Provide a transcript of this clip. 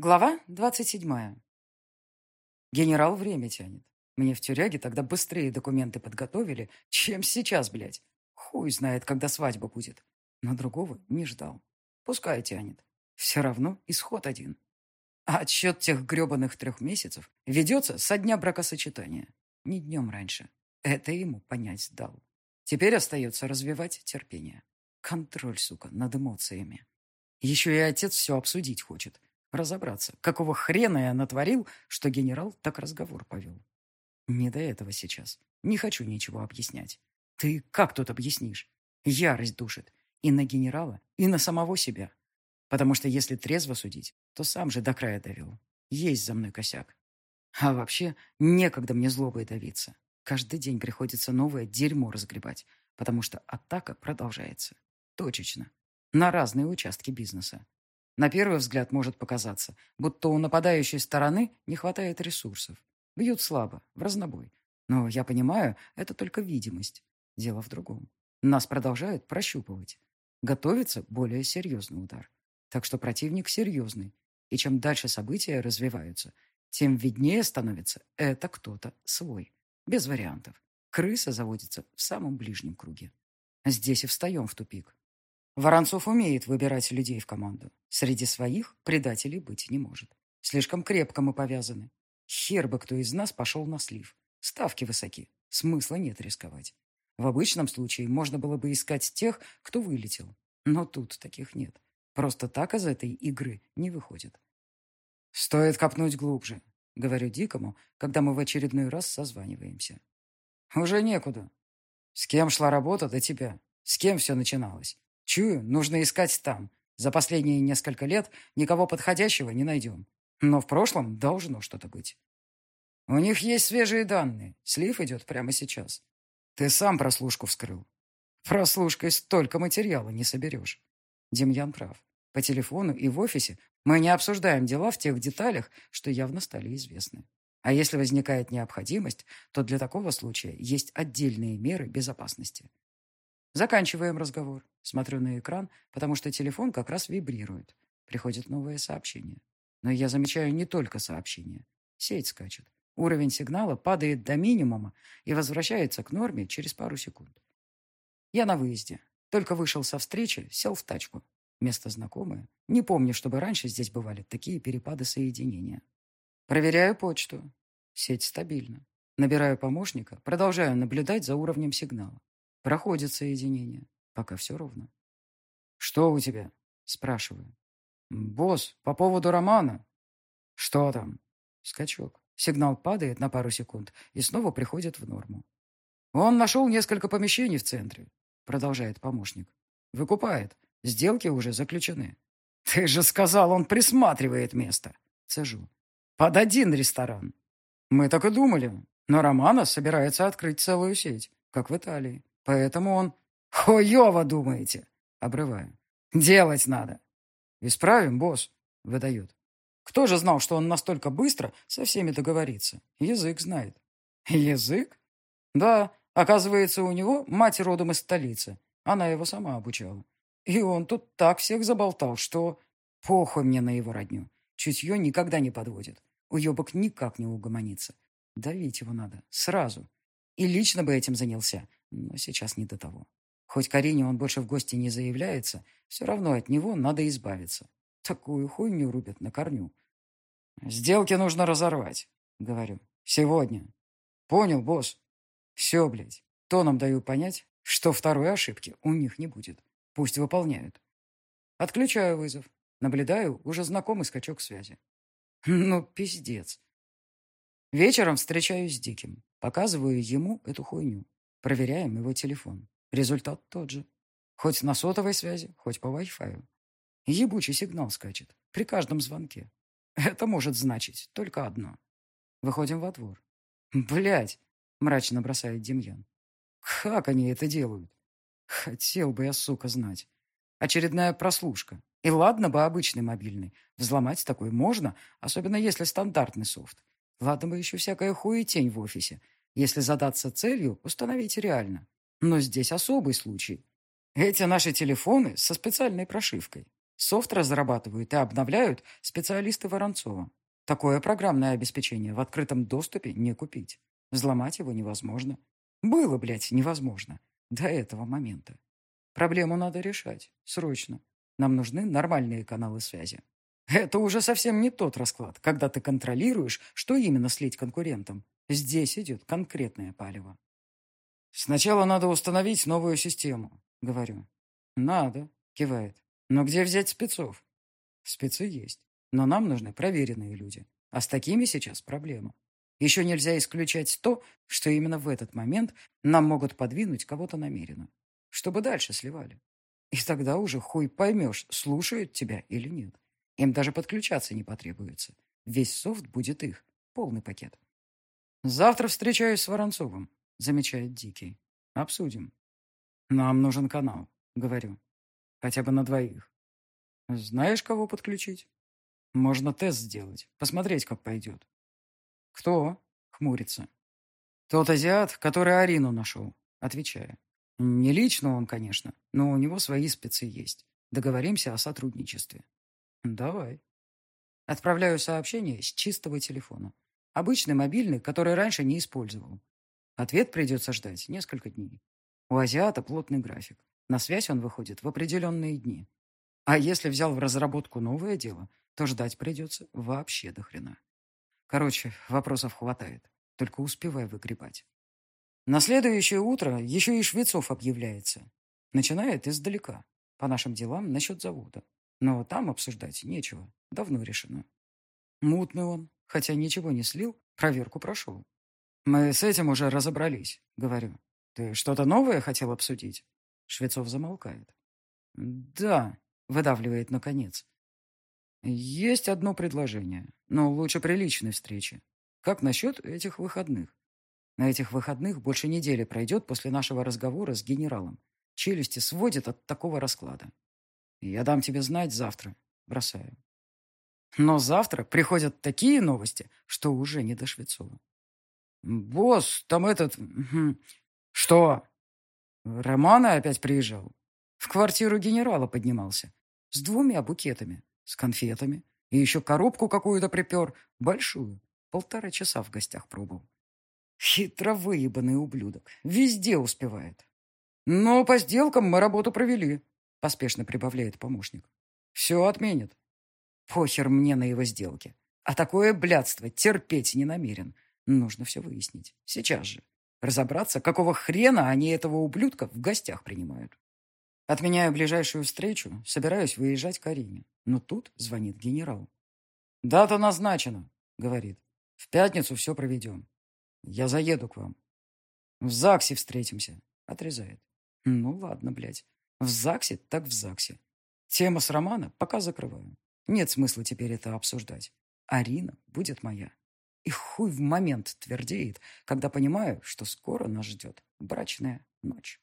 Глава двадцать седьмая. Генерал время тянет. Мне в тюряге тогда быстрее документы подготовили, чем сейчас, блядь. Хуй знает, когда свадьба будет. Но другого не ждал. Пускай тянет. Все равно исход один. А отсчет тех гребаных трех месяцев ведется со дня бракосочетания. Не днем раньше. Это ему понять дал. Теперь остается развивать терпение. Контроль, сука, над эмоциями. Еще и отец все обсудить хочет. Разобраться, какого хрена я натворил, что генерал так разговор повел. Не до этого сейчас. Не хочу ничего объяснять. Ты как тут объяснишь? Ярость душит. И на генерала, и на самого себя. Потому что если трезво судить, то сам же до края довел. Есть за мной косяк. А вообще, некогда мне злобой давиться. Каждый день приходится новое дерьмо разгребать, потому что атака продолжается. Точечно. На разные участки бизнеса. На первый взгляд может показаться, будто у нападающей стороны не хватает ресурсов. Бьют слабо, в разнобой. Но я понимаю, это только видимость. Дело в другом. Нас продолжают прощупывать. Готовится более серьезный удар. Так что противник серьезный. И чем дальше события развиваются, тем виднее становится это кто-то свой. Без вариантов. Крыса заводится в самом ближнем круге. Здесь и встаем в тупик. Воронцов умеет выбирать людей в команду. Среди своих предателей быть не может. Слишком крепко мы повязаны. Хер бы кто из нас пошел на слив. Ставки высоки. Смысла нет рисковать. В обычном случае можно было бы искать тех, кто вылетел. Но тут таких нет. Просто так из этой игры не выходит. «Стоит копнуть глубже», — говорю Дикому, когда мы в очередной раз созваниваемся. «Уже некуда. С кем шла работа до тебя? С кем все начиналось? Чую, нужно искать там. За последние несколько лет никого подходящего не найдем. Но в прошлом должно что-то быть. У них есть свежие данные. Слив идет прямо сейчас. Ты сам прослушку вскрыл. Прослушкой столько материала не соберешь. Демьян прав. По телефону и в офисе мы не обсуждаем дела в тех деталях, что явно стали известны. А если возникает необходимость, то для такого случая есть отдельные меры безопасности. Заканчиваем разговор. Смотрю на экран, потому что телефон как раз вибрирует. Приходит новое сообщение. Но я замечаю не только сообщение. Сеть скачет. Уровень сигнала падает до минимума и возвращается к норме через пару секунд. Я на выезде. Только вышел со встречи, сел в тачку. Место знакомое. Не помню, чтобы раньше здесь бывали такие перепады соединения. Проверяю почту. Сеть стабильна. Набираю помощника, продолжаю наблюдать за уровнем сигнала. Проходит соединение. Пока все ровно. «Что у тебя?» – спрашиваю. «Босс, по поводу романа». «Что там?» Скачок. Сигнал падает на пару секунд и снова приходит в норму. «Он нашел несколько помещений в центре», – продолжает помощник. «Выкупает. Сделки уже заключены». «Ты же сказал, он присматривает место!» Цежу. «Под один ресторан». «Мы так и думали. Но Романа собирается открыть целую сеть, как в Италии. Поэтому он «Хуёво думаете!» — обрываю. «Делать надо!» «Исправим, босс!» — выдает. Кто же знал, что он настолько быстро со всеми договорится? Язык знает. Язык? Да, оказывается, у него мать родом из столицы. Она его сама обучала. И он тут так всех заболтал, что... Похуй мне на его родню. Чутье никогда не подводит. Уебок никак не угомонится. Давить его надо. Сразу. И лично бы этим занялся. Но сейчас не до того. Хоть Карине он больше в гости не заявляется, все равно от него надо избавиться. Такую хуйню рубят на корню. «Сделки нужно разорвать», — говорю. «Сегодня». «Понял, босс». «Все, блядь. Тоном даю понять, что второй ошибки у них не будет. Пусть выполняют». Отключаю вызов. Наблюдаю уже знакомый скачок связи. Ну, пиздец. Вечером встречаюсь с Диким. Показываю ему эту хуйню. Проверяем его телефон. Результат тот же. Хоть на сотовой связи, хоть по Wi-Fi. Ебучий сигнал скачет при каждом звонке. Это может значить только одно. Выходим во двор. Блять, мрачно бросает Демьян. Как они это делают? Хотел бы я, сука, знать. Очередная прослушка. И ладно бы обычный мобильный. Взломать такой можно, особенно если стандартный софт. Ладно бы еще всякая хуетень в офисе. Если задаться целью, установить реально. Но здесь особый случай. Эти наши телефоны со специальной прошивкой. Софт разрабатывают и обновляют специалисты Воронцова. Такое программное обеспечение в открытом доступе не купить. Взломать его невозможно. Было, блядь, невозможно. До этого момента. Проблему надо решать. Срочно. Нам нужны нормальные каналы связи. Это уже совсем не тот расклад, когда ты контролируешь, что именно слить конкурентам. Здесь идет конкретное палево. Сначала надо установить новую систему, говорю. Надо, кивает. Но где взять спецов? Спецы есть, но нам нужны проверенные люди. А с такими сейчас проблема. Еще нельзя исключать то, что именно в этот момент нам могут подвинуть кого-то намеренно, чтобы дальше сливали. И тогда уже хуй поймешь, слушают тебя или нет. Им даже подключаться не потребуется. Весь софт будет их, полный пакет. Завтра встречаюсь с Воронцовым, замечает Дикий. Обсудим. Нам нужен канал, говорю. Хотя бы на двоих. Знаешь, кого подключить? Можно тест сделать, посмотреть, как пойдет. Кто? Хмурится. Тот азиат, который Арину нашел, отвечаю. Не лично он, конечно, но у него свои спецы есть. Договоримся о сотрудничестве. Давай. Отправляю сообщение с чистого телефона. Обычный мобильный, который раньше не использовал. Ответ придется ждать несколько дней. У азиата плотный график. На связь он выходит в определенные дни. А если взял в разработку новое дело, то ждать придется вообще до хрена. Короче, вопросов хватает. Только успевай выгребать. На следующее утро еще и Швецов объявляется. Начинает издалека. По нашим делам насчет завода. Но там обсуждать нечего. Давно решено. Мутный он, хотя ничего не слил, проверку прошел. Мы с этим уже разобрались, говорю. Ты что-то новое хотел обсудить? Швецов замолкает. «Да», — выдавливает наконец. «Есть одно предложение, но лучше при личной встрече. Как насчет этих выходных? На этих выходных больше недели пройдет после нашего разговора с генералом. Челюсти сводят от такого расклада. Я дам тебе знать завтра. Бросаю. Но завтра приходят такие новости, что уже не до Швецова. «Босс, там этот... Что?» Романа опять приезжал. В квартиру генерала поднимался. С двумя букетами. С конфетами. И еще коробку какую-то припер. Большую. Полтора часа в гостях пробовал. Хитро выебанный ублюдок. Везде успевает. Но по сделкам мы работу провели. Поспешно прибавляет помощник. Все отменит. Похер мне на его сделки. А такое блядство терпеть не намерен. Нужно все выяснить. Сейчас же. Разобраться, какого хрена они этого ублюдка в гостях принимают. Отменяю ближайшую встречу, собираюсь выезжать к Арине. Но тут звонит генерал. «Дата назначена», — говорит. «В пятницу все проведем. Я заеду к вам». «В ЗАГСе встретимся», — отрезает. «Ну ладно, блядь. В ЗАГСе так в ЗАГСе. Тема с Романа пока закрываю. Нет смысла теперь это обсуждать. Арина будет моя. И хуй в момент твердеет, когда понимаю, что скоро нас ждет брачная ночь.